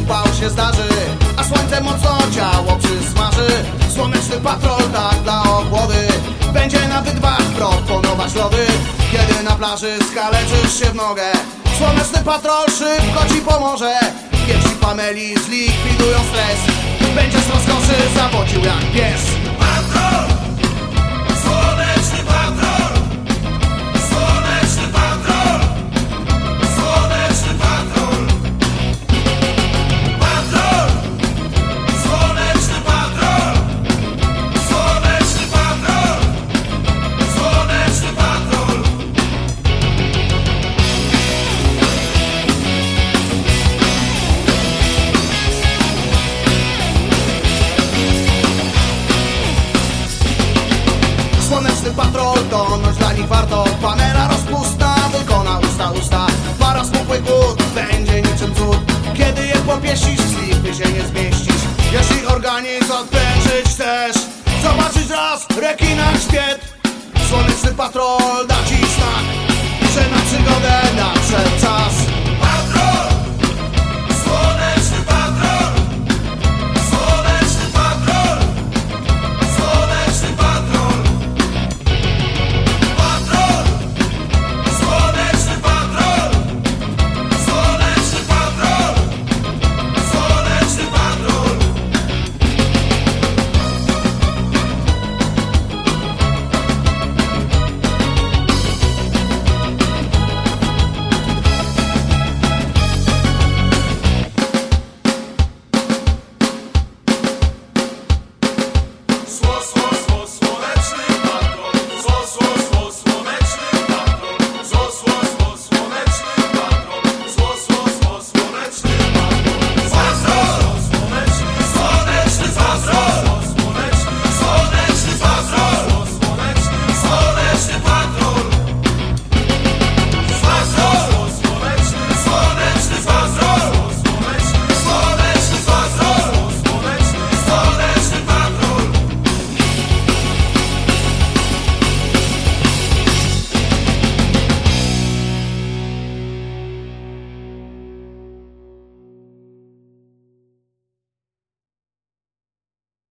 upał się zdarzy A słońce mocno ciało przysmaży. Słoneczny patrol tak dla ochłody Będzie na wydbach proponować lody. Kiedy na plaży skaleczysz się w nogę Słoneczny patrol szybko ci pomoże. Piersi Pameli zlikwidują stres Będzie nich warto. Panela rozpusta wykona usta usta. Para smukłych wód będzie niczym cud. Kiedy je popieścisz, w slipy się nie zmieścisz. Jeśli organizm odprężyć chcesz Zobaczyć raz rekina grzbiet Słoneczny patrol da ci znak Że na przygodę suas